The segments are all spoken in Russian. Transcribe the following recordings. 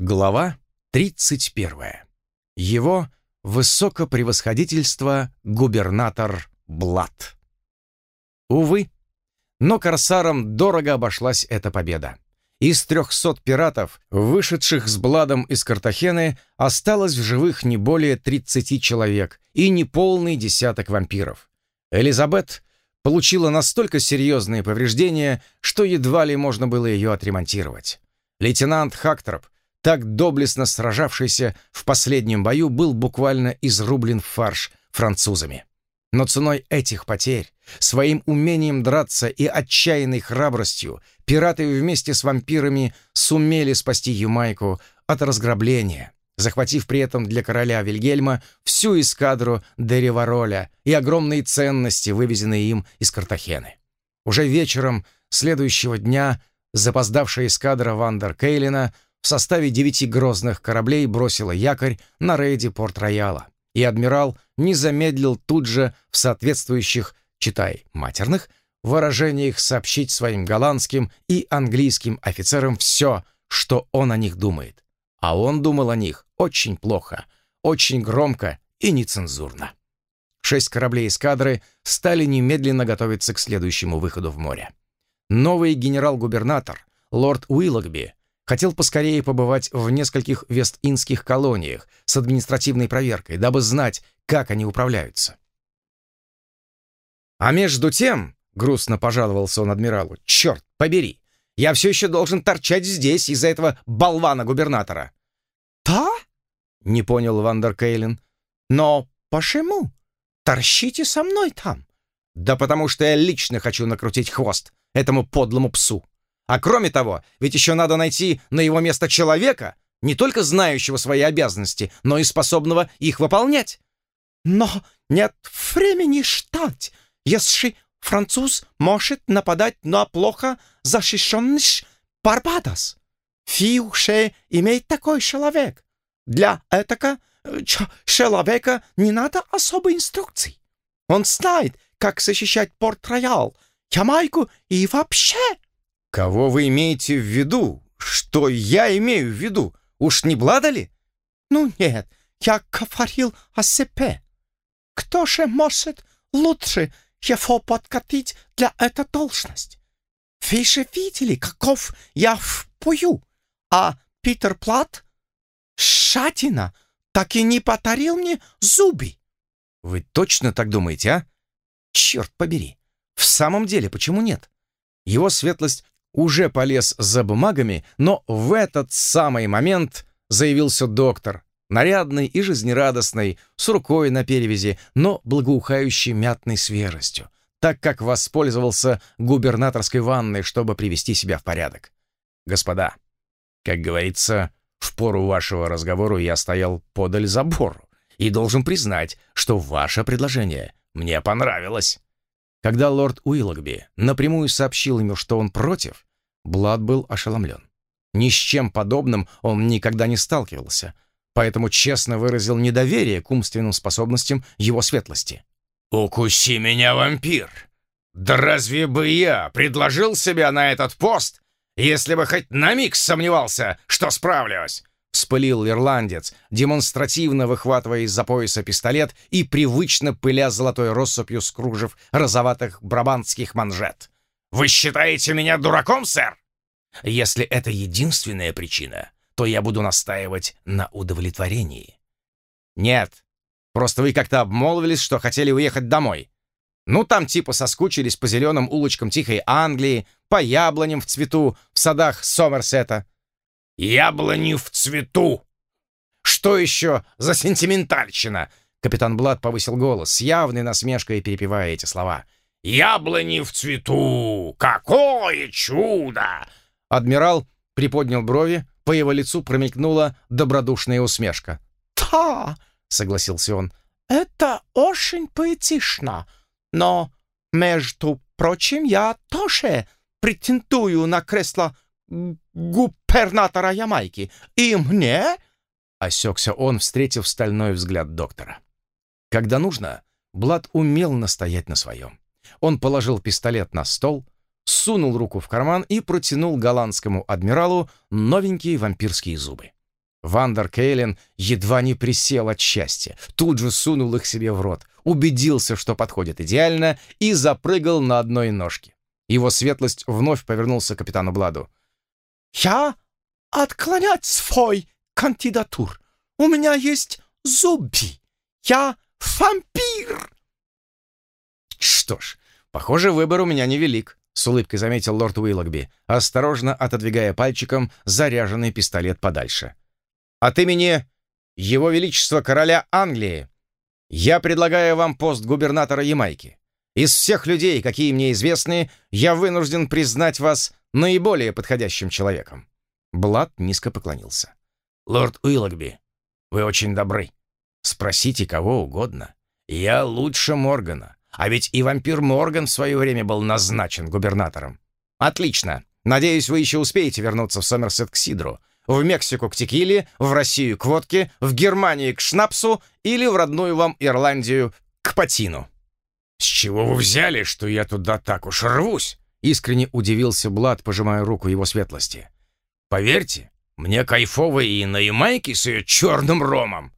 Глава 31. Его высокопревосходительство губернатор Блад. Увы, но корсарам дорого обошлась эта победа. Из 300 пиратов, вышедших с Бладом из Картахены, осталось в живых не более 30 человек и неполный десяток вампиров. Элизабет получила настолько серьезные повреждения, что едва ли можно было ее отремонтировать. Лейтенант Хактроп — так доблестно сражавшийся в последнем бою, был буквально изрублен в фарш французами. Но ценой этих потерь, своим умением драться и отчаянной храбростью, пираты вместе с вампирами сумели спасти Юмайку от разграбления, захватив при этом для короля Вильгельма всю эскадру Деревароля и огромные ценности, вывезенные им из Картахены. Уже вечером следующего дня запоздавшая эскадра Вандер Кейлина в составе девяти грозных кораблей бросила якорь на рейде Порт-Рояла, и адмирал не замедлил тут же в соответствующих, читай, матерных, выражениях сообщить своим голландским и английским офицерам все, что он о них думает. А он думал о них очень плохо, очень громко и нецензурно. Шесть кораблей эскадры стали немедленно готовиться к следующему выходу в море. Новый генерал-губернатор, лорд Уиллогби, Хотел поскорее побывать в нескольких вест-индских колониях с административной проверкой, дабы знать, как они управляются. А между тем, грустно пожаловался он адмиралу, черт побери, я все еще должен торчать здесь из-за этого болвана-губернатора. «Да?» — не понял Вандер Кейлин. «Но почему? Торщите со мной там». «Да потому что я лично хочу накрутить хвост этому подлому псу. А кроме того, ведь еще надо найти на его место человека, не только знающего свои обязанности, но и способного их выполнять. Но нет времени ждать, если француз может нападать на плохо защищенный Барбадос. Фиуше имеет такой человек. Для этого э, человека не надо особой инструкций. Он знает, как защищать Порт-Роял, Ямайку и вообще «Кого вы имеете в виду? Что я имею в виду? Уж не Блада ли?» «Ну нет, я говорил о себе. Кто же может лучше его подкатить для этой должности? Вы же видели, каков я впою, а Питер Плат, шатина, так и не подарил мне зубы». «Вы точно так думаете, а? Черт побери! В самом деле, почему нет?» Его светлость уже полез за бумагами, но в этот самый момент заявился доктор, нарядный и жизнерадостный, с рукой на перевязи, но благоухающий мятной свежестью, так как воспользовался губернаторской ванной, чтобы привести себя в порядок. Господа, как говорится, в пору вашего разговора я стоял подаль забору и должен признать, что ваше предложение мне понравилось. Когда лорд Уиллогби напрямую сообщил ему, что он против, Блад был ошеломлен. Ни с чем подобным он никогда не сталкивался, поэтому честно выразил недоверие к умственным способностям его светлости. «Укуси меня, вампир! Да разве бы я предложил себя на этот пост, если бы хоть на миг сомневался, что справлюсь?» Вспылил ирландец, демонстративно выхватывая из-за пояса пистолет и привычно пыля золотой россыпью с розоватых брабантских манжет. «Вы считаете меня дураком, сэр?» «Если это единственная причина, то я буду настаивать на удовлетворении». «Нет, просто вы как-то обмолвились, что хотели уехать домой. Ну, там типа соскучились по зеленым улочкам Тихой Англии, по яблоням в цвету в садах Сомерсета». «Яблони в цвету!» «Что еще за сентиментальщина?» Капитан Блад повысил голос, с явной насмешкой перепевая эти слова. «Яблони в цвету! Какое чудо!» Адмирал приподнял брови, по его лицу промелькнула добродушная усмешка. «Да!» — согласился он. «Это очень поэтично, но, между прочим, я тоже претендую на кресло губернатора Ямайки, и мне...» Осекся он, встретив стальной взгляд доктора. Когда нужно, Блад умел настоять на своем. Он положил пистолет на стол, сунул руку в карман и протянул голландскому адмиралу новенькие вампирские зубы. Вандер Кейлин едва не присел от счастья. Тут же сунул их себе в рот, убедился, что подходит идеально, и запрыгал на одной ножке. Его светлость вновь повернулся к капитану Бладу. «Я отклонять свой кандидатур. У меня есть зубы. Я вампир!» «Что ж, похоже, выбор у меня невелик», — с улыбкой заметил лорд Уиллогби, осторожно отодвигая пальчиком заряженный пистолет подальше. «От имени Его Величества Короля Англии я предлагаю вам пост губернатора Ямайки. Из всех людей, какие мне известны, я вынужден признать вас наиболее подходящим человеком». Блад низко поклонился. «Лорд Уиллогби, вы очень добры. Спросите кого угодно. Я лучше Моргана. А ведь и вампир Морган в свое время был назначен губернатором. Отлично. Надеюсь, вы еще успеете вернуться в Сомерсет к Сидру, в Мексику к текиле, в Россию к водке, в Германии к шнапсу или в родную вам Ирландию к патину. «С чего вы взяли, что я туда так уж рвусь?» Искренне удивился Блад, пожимая руку его светлости. «Поверьте, мне кайфово и на Ямайке с ее черным ромом!»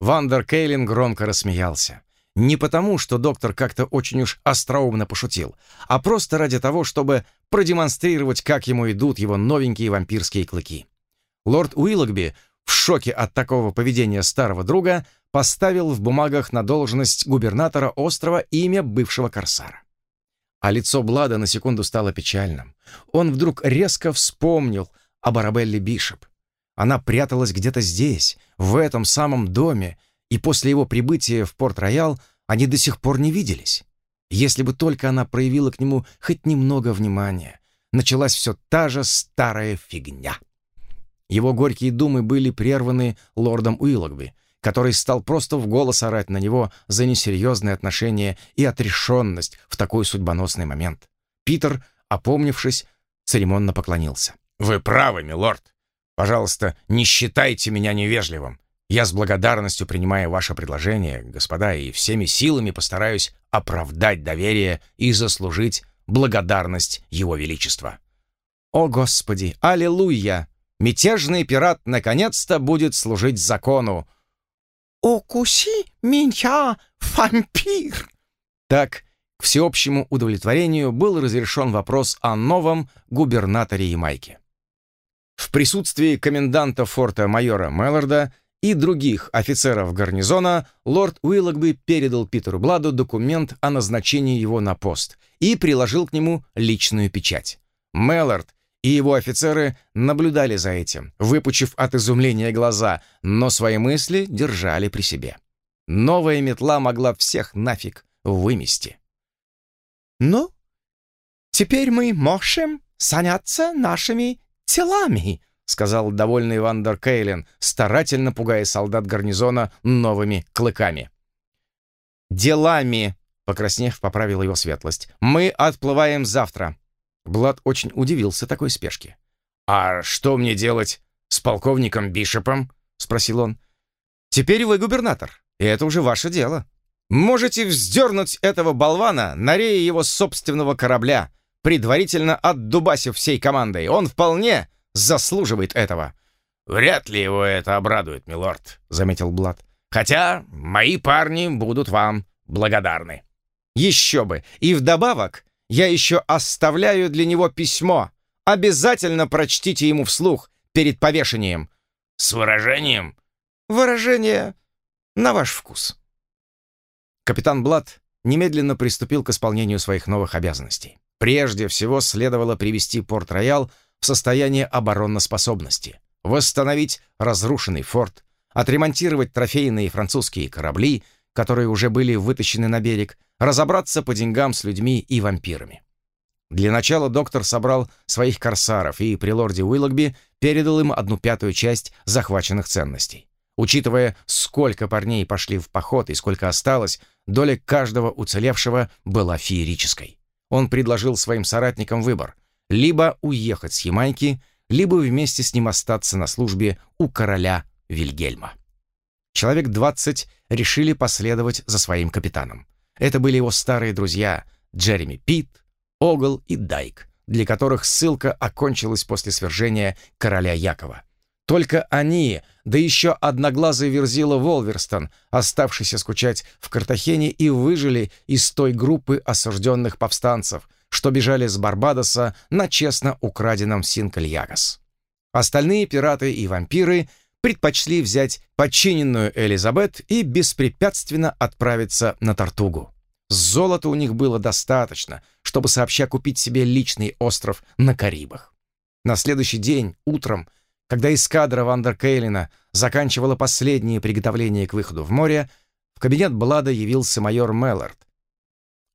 Вандер Кейлин громко рассмеялся. Не потому, что доктор как-то очень уж остроумно пошутил, а просто ради того, чтобы продемонстрировать, как ему идут его новенькие вампирские клыки. Лорд Уиллогби, в шоке от такого поведения старого друга, поставил в бумагах на должность губернатора острова имя бывшего корсара. А лицо Блада на секунду стало печальным. Он вдруг резко вспомнил об Арабелле Бишоп. Она пряталась где-то здесь, в этом самом доме, и после его прибытия в Порт-Роял они до сих пор не виделись. Если бы только она проявила к нему хоть немного внимания, началась все та же старая фигня. Его горькие думы были прерваны лордом Уиллогби, который стал просто в голос орать на него за несерьезные отношения и отрешенность в такой судьбоносный момент. Питер, опомнившись, церемонно поклонился. «Вы правы, милорд. Пожалуйста, не считайте меня невежливым. Я с благодарностью принимаю ваше предложение, господа, и всеми силами постараюсь оправдать доверие и заслужить благодарность Его Величества». «О, Господи! Аллилуйя! Мятежный пират наконец-то будет служить закону!» «Укуси меня, вампир!» Так, к всеобщему удовлетворению был разрешен вопрос о новом губернаторе Ямайки. В присутствии коменданта форта майора Мелларда и других офицеров гарнизона лорд Уиллогби передал Питеру Бладу документ о назначении его на пост и приложил к нему личную печать. Меллард и его офицеры наблюдали за этим, выпучив от изумления глаза, но свои мысли держали при себе. Новая метла могла всех нафиг вымести. «Ну, теперь мы можем заняться нашими телами», сказал довольный Вандер Кейлен, старательно пугая солдат гарнизона новыми клыками. «Делами!» — покраснев, поправила его светлость. «Мы отплываем завтра». Блад очень удивился такой спешке. «А что мне делать с полковником Бишопом?» — спросил он. «Теперь вы губернатор, и это уже ваше дело. Можете вздернуть этого болвана на рее его собственного корабля, предварительно отдубасив всей командой. Он вполне заслуживает этого». «Вряд ли его это обрадует, милорд», — заметил Блад. «Хотя мои парни будут вам благодарны». «Еще бы! И вдобавок я еще оставляю для него письмо. Обязательно прочтите ему вслух перед повешением». «С выражением?» «Выражение на ваш вкус». Капитан Блад немедленно приступил к исполнению своих новых обязанностей. Прежде всего следовало привести Порт-Роял состояние обороноспособности, восстановить разрушенный форт, отремонтировать трофейные французские корабли, которые уже были вытащены на берег, разобраться по деньгам с людьми и вампирами. Для начала доктор собрал своих корсаров и при лорде Уиллогби передал им одну пятую часть захваченных ценностей. Учитывая, сколько парней пошли в поход и сколько осталось, доля каждого уцелевшего была феерической. Он предложил своим соратникам выбор либо уехать с Ямайки, либо вместе с ним остаться на службе у короля Вильгельма. Человек 20 решили последовать за своим капитаном. Это были его старые друзья Джереми Питт, Огл и Дайк, для которых ссылка окончилась после свержения короля Якова. Только они да еще одноглазый верзила Волверстон, оставшийся скучать в Картахене и выжили из той группы осужденных повстанцев, что бежали с Барбадоса на честно украденном Синкальягас. Остальные пираты и вампиры предпочли взять подчиненную Элизабет и беспрепятственно отправиться на Тартугу. Золота у них было достаточно, чтобы сообща купить себе личный остров на Карибах. На следующий день, утром, когда эскадра Вандеркейлина заканчивала последние приготовления к выходу в море, в кабинет Блада явился майор Меллард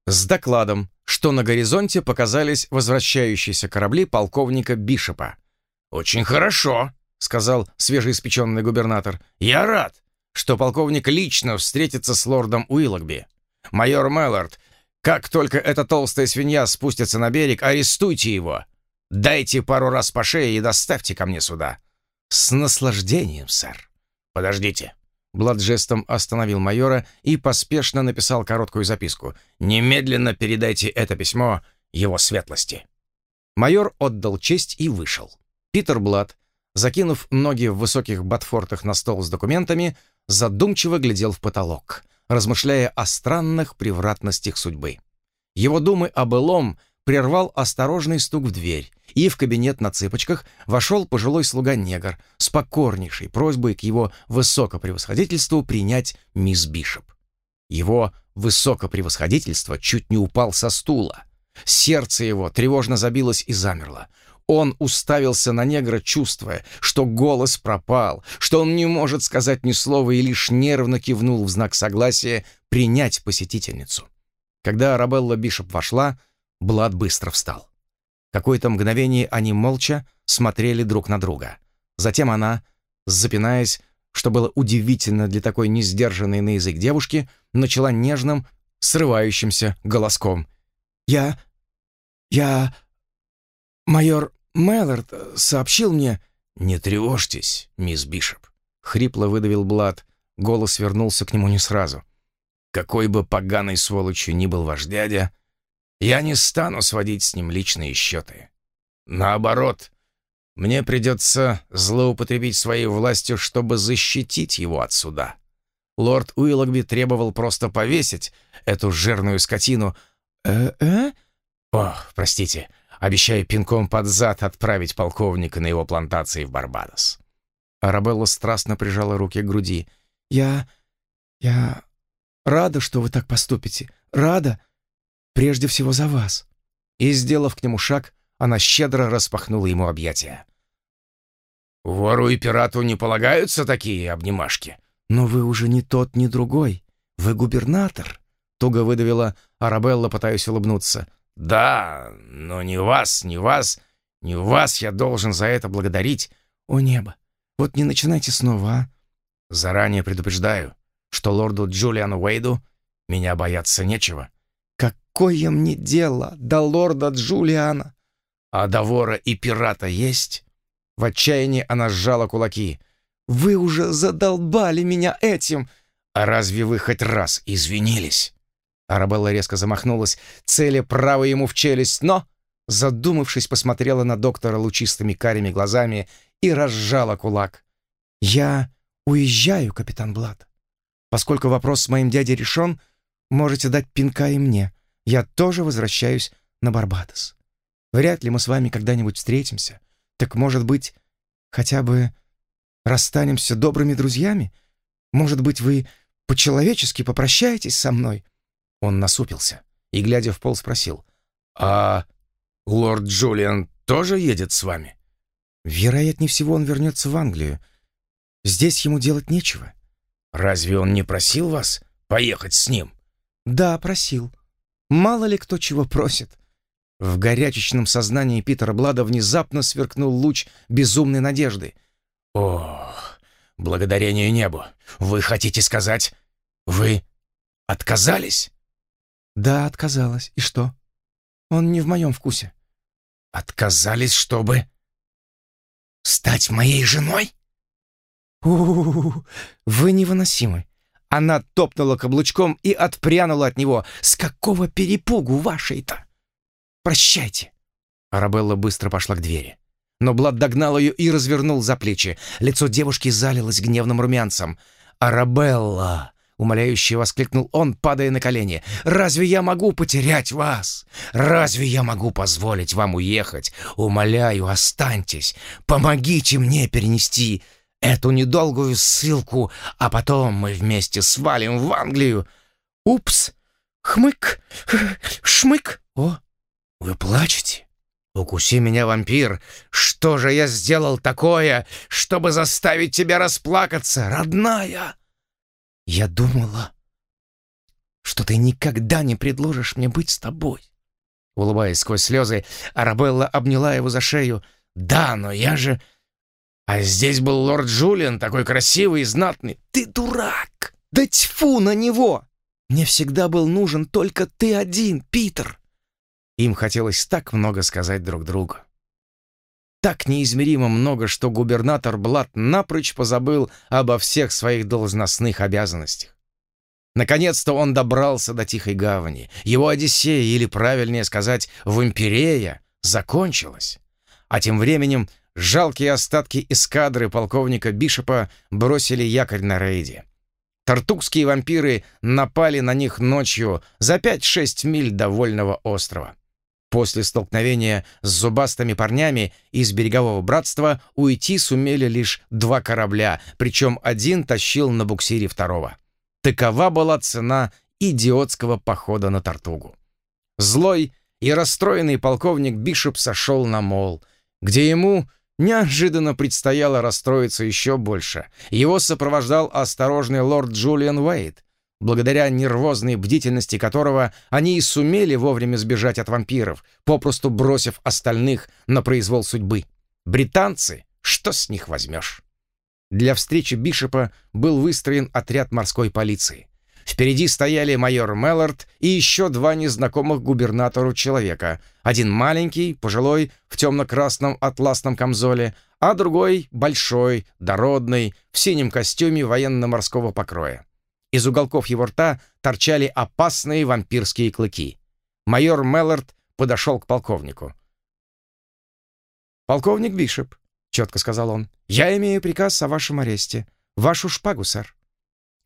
с докладом, что на горизонте показались возвращающиеся корабли полковника Бишопа. «Очень хорошо», — сказал свежеиспеченный губернатор. «Я рад, что полковник лично встретится с лордом Уиллогби. Майор Меллард, как только эта толстая свинья спустится на берег, арестуйте его. Дайте пару раз по шее и доставьте ко мне сюда». «С наслаждением, сэр». «Подождите». Блад жестом остановил майора и поспешно написал короткую записку. «Немедленно передайте это письмо его светлости». Майор отдал честь и вышел. Питер Блад, закинув ноги в высоких ботфортах на стол с документами, задумчиво глядел в потолок, размышляя о странных превратностях судьбы. Его думы о былом прервал осторожный стук в дверь, и в кабинет на цыпочках вошел пожилой слуга-негр с покорнейшей просьбой к его высокопревосходительству принять мисс Бишоп. Его высокопревосходительство чуть не упал со стула. Сердце его тревожно забилось и замерло. Он уставился на негра, чувствуя, что голос пропал, что он не может сказать ни слова и лишь нервно кивнул в знак согласия принять посетительницу. Когда Арабелла Бишоп вошла, Блад быстро встал. Какое-то мгновение они молча смотрели друг на друга. Затем она, запинаясь, что было удивительно для такой несдержанной на язык девушки, начала нежным, срывающимся голоском. «Я... я... майор Мэллард сообщил мне...» «Не тревожьтесь, мисс Бишоп», — хрипло выдавил Блад. Голос вернулся к нему не сразу. «Какой бы поганой сволочью ни был ваш дядя, я не стану сводить с ним личные счеты. Наоборот, мне придется злоупотребить своей властью, чтобы защитить его от суда. Лорд Уиллогби требовал просто повесить эту жирную скотину. «Э-э?» «О, простите, обещаю пинком под зад отправить полковника на его плантации в Барбадос». Арабелла страстно прижала руки к груди. «Я... я рада, что вы так поступите. Рада. Прежде всего за вас». И, сделав к нему шаг, она щедро распахнула ему объятия. «Вору и пирату не полагаются такие обнимашки?» «Но вы уже не тот, ни другой. Вы губернатор», — туго выдавила Арабелла, пытаясь улыбнуться. «Да, но не вас, не вас, не вас я должен за это благодарить. О небо, вот не начинайте снова, а?» «Заранее предупреждаю, что лорду Джулиану Уэйду меня бояться нечего. Какое мне дело до лорда Джулиана? А до вора и пирата есть? В отчаянии она сжала кулаки. Вы уже задолбали меня этим. А разве вы хоть раз извинились? Арабелла резко замахнулась, целя право ему в челюсть, но, задумавшись, посмотрела на доктора лучистыми карими глазами и разжала кулак. «Я уезжаю, капитан Блад. Поскольку вопрос с моим дядей решен, можете дать пинка и мне я тоже возвращаюсь на Барбадос. Вряд ли мы с вами когда-нибудь встретимся. Так, может быть, хотя бы расстанемся добрыми друзьями? Может быть, вы по-человечески попрощаетесь со мной?» Он насупился и, глядя в пол, спросил. «А лорд Джулиан тоже едет с вами?» «Вероятнее всего, он вернется в Англию. Здесь ему делать нечего». «Разве он не просил вас поехать с ним?» «Да, просил. Мало ли кто чего просит. В горячечном сознании Питера Блада внезапно сверкнул луч безумной надежды. «Ох, благодарение небу! Вы хотите сказать, вы отказались?» «Да, отказалась. И что? Он не в моем вкусе». «Отказались, чтобы стать моей женой?» У, -у, -у, -у вы невыносимы. Она топнула каблучком и отпрянула от него. «С какого перепугу вашей-то?» «Прощайте!» Арабелла быстро пошла к двери. но Блад догнал ее и развернул за плечи. Лицо девушки залилось гневным румянцем. «Арабелла!» — умоляюще воскликнул он, падая на колени. «Разве я могу потерять вас? Разве я могу позволить вам уехать? Умоляю, останьтесь! Помогите мне перенести эту недолгую ссылку, а потом мы вместе свалим в Англию!» «Упс! Хмык! Шмык!» «О, вы плачете?» «Укуси меня, вампир! Что же я сделал такое, чтобы заставить тебя расплакаться, родная?» «Я думала, что ты никогда не предложишь мне быть с тобой». Улыбаясь сквозь слезы, Арабелла обняла его за шею. «Да, но я же...» «А здесь был лорд Джулиан, такой красивый и знатный». «Ты дурак! Да тьфу на него! Мне всегда был нужен только ты один, Питер!» Им хотелось так много сказать друг другу. Так неизмеримо много, что губернатор Блат напрочь позабыл обо всех своих должностных обязанностях. Наконец-то он добрался до Тихой Гавани. Его Одиссея, или, правильнее сказать, вампирея, закончилась. А тем временем жалкие остатки эскадры полковника Бишопа бросили якорь на рейде. Тартукские вампиры напали на них ночью за 5-6 миль до Вольного острова. После столкновения с зубастыми парнями из берегового братства уйти сумели лишь два корабля, причем один тащил на буксире второго. Такова была цена идиотского похода на Тартугу. Злой и расстроенный полковник Бишоп сошел на мол, где ему неожиданно предстояло расстроиться еще больше. Его сопровождал осторожный лорд Джулиан Уэйт, благодаря нервозной бдительности которого они и сумели вовремя сбежать от вампиров, попросту бросив остальных на произвол судьбы. Британцы, что с них возьмешь? Для встречи Бишопа был выстроен отряд морской полиции. Впереди стояли майор Меллард и еще два незнакомых губернатору человека. Один маленький, пожилой, в темно-красном атласном камзоле, а другой большой, дородный, в синем костюме военно-морского покроя. Из уголков его рта торчали опасные вампирские клыки. Майор Меллард подошел к полковнику. «Полковник Бишоп», — четко сказал он, — «я имею приказ о вашем аресте. Вашу шпагу, сэр».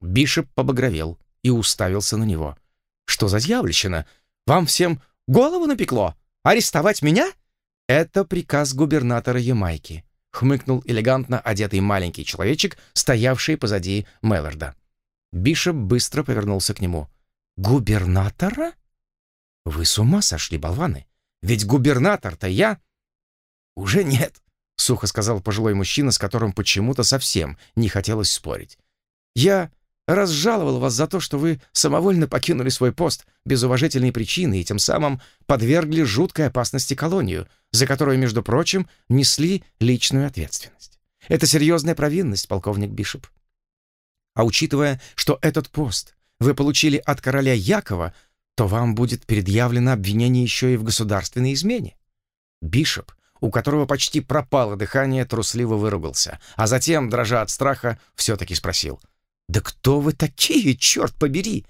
Бишоп побагровел и уставился на него. «Что за дьявольщина? Вам всем голову напекло? Арестовать меня?» «Это приказ губернатора Ямайки», — хмыкнул элегантно одетый маленький человечек, стоявший позади Мелларда. Бишоп быстро повернулся к нему. «Губернатора? Вы с ума сошли, болваны? Ведь губернатор-то я...» «Уже нет», — сухо сказал пожилой мужчина, с которым почему-то совсем не хотелось спорить. «Я разжаловал вас за то, что вы самовольно покинули свой пост без уважительной причины и тем самым подвергли жуткой опасности колонию, за которую, между прочим, несли личную ответственность. Это серьезная провинность, полковник Бишоп. А учитывая, что этот пост вы получили от короля Якова, то вам будет предъявлено обвинение еще и в государственной измене. Бишоп, у которого почти пропало дыхание, трусливо выругался, а затем, дрожа от страха, все-таки спросил. «Да кто вы такие, черт побери?»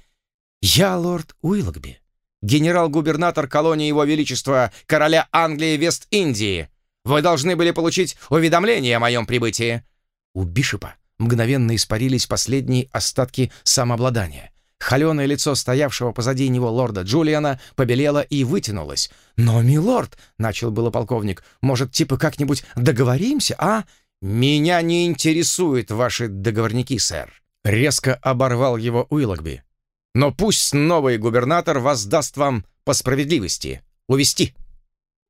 «Я лорд Уиллогби, генерал-губернатор колонии Его Величества, короля Англии Вест-Индии. Вы должны были получить уведомление о моем прибытии». У Бишопа мгновенно испарились последние остатки самообладания. Холеное лицо стоявшего позади него лорда Джулиана побелело и вытянулось. «Но, милорд!» — начал было полковник. «Может, типа как-нибудь договоримся, а?» «Меня не интересуют ваши договорники, сэр!» Резко оборвал его Уиллогби. «Но пусть новый губернатор воздаст вам по справедливости. Увести!»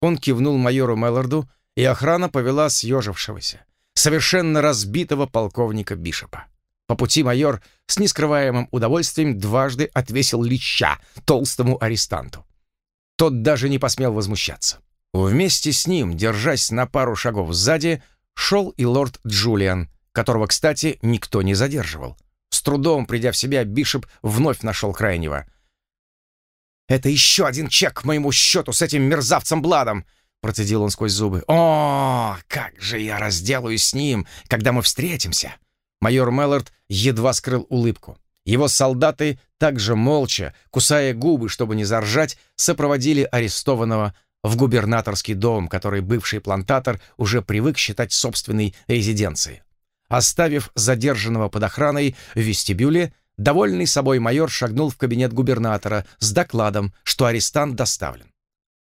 Он кивнул майору Мелларду, и охрана повела съежившегося совершенно разбитого полковника Бишопа. По пути майор с нескрываемым удовольствием дважды отвесил леща толстому арестанту. Тот даже не посмел возмущаться. Вместе с ним, держась на пару шагов сзади, шел и лорд Джулиан, которого, кстати, никто не задерживал. С трудом придя в себя, Бишоп вновь нашел крайнего. «Это еще один чек к моему счету с этим мерзавцем Бладом!» Процедил он сквозь зубы. «О, как же я разделаюсь с ним, когда мы встретимся!» Майор Меллард едва скрыл улыбку. Его солдаты также молча, кусая губы, чтобы не заржать, сопроводили арестованного в губернаторский дом, который бывший плантатор уже привык считать собственной резиденцией. Оставив задержанного под охраной в вестибюле, довольный собой майор шагнул в кабинет губернатора с докладом, что арестант доставлен.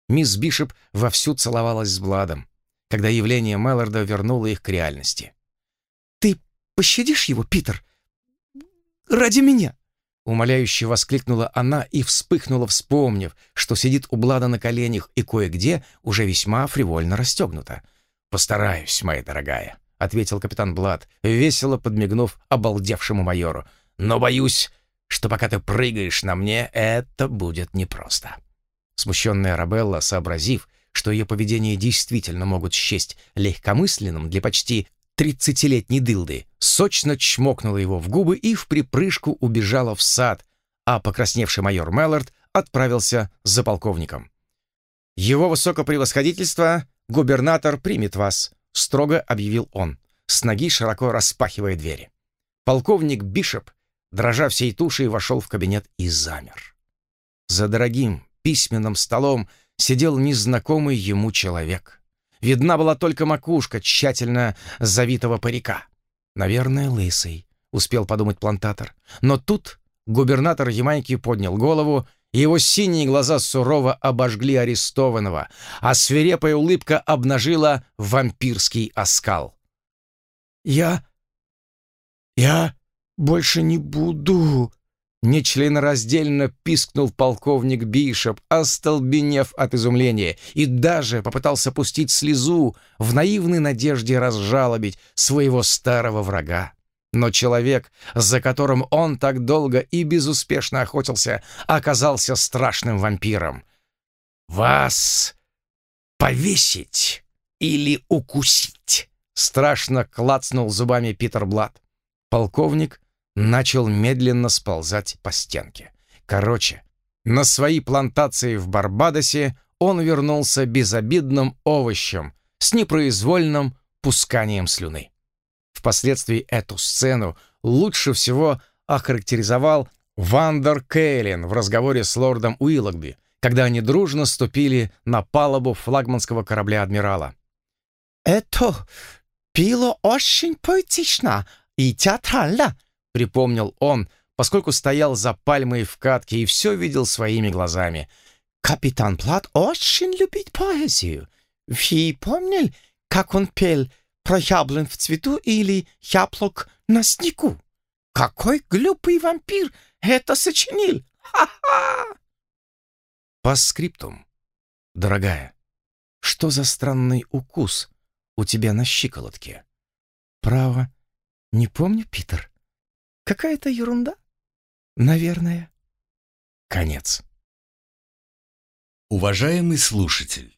Мисс Бишоп вовсю целовалась с Бладом, когда явление Мелларда вернуло их к реальности. «Ты пощадишь его, Питер? Ради меня!» Умоляюще воскликнула она и вспыхнула, вспомнив, что сидит у Блада на коленях и кое-где уже весьма фривольно расстегнута. «Постараюсь, моя дорогая», — ответил капитан Блад, весело подмигнув обалдевшему майору. «Но боюсь, что пока ты прыгаешь на мне, это будет непросто». Смущенная Рабелла, сообразив, что ее поведение действительно могут счесть легкомысленным для почти тридцатилетней дылды, сочно чмокнула его в губы и в припрыжку убежала в сад, а покрасневший майор Меллард отправился за полковником. «Его высокопревосходительство, губернатор примет вас», — строго объявил он, с ноги широко распахивая двери. Полковник Бишоп, дрожа всей тушей, вошел в кабинет и замер. За дорогим письменным столом сидел незнакомый ему человек. Видна была только макушка тщательно завитого парика. «Наверное, лысый», — успел подумать плантатор. Но тут губернатор Ямайки поднял голову, его синие глаза сурово обожгли арестованного, а свирепая улыбка обнажила вампирский оскал. «Я... я больше не буду...» Нечленораздельно пискнул полковник Бишоп, остолбенев от изумления, и даже попытался пустить слезу в наивной надежде разжалобить своего старого врага. Но человек, за которым он так долго и безуспешно охотился, оказался страшным вампиром. «Вас повесить или укусить?» Страшно клацнул зубами Питер Блад. Полковник начал медленно сползать по стенке. Короче, на свои плантации в Барбадосе он вернулся безобидным овощем с непроизвольным пусканием слюны. Впоследствии эту сцену лучше всего охарактеризовал Вандер Кейлин в разговоре с лордом Уиллогби, когда они дружно ступили на палубу флагманского корабля адмирала. «Это пило очень поэтично и театрально», припомнил он, поскольку стоял за пальмой в катке и все видел своими глазами. «Капитан Плат очень любит поэзию. Вы помнили, как он пел про яблон в цвету или яблок на снегу? Какой глупый вампир это сочинил! Ха-ха!» По скриптум. Дорогая, что за странный укус у тебя на щиколотке? Право, не помню, Питер. Какая-то ерунда? Наверное. Конец. Уважаемый слушатель,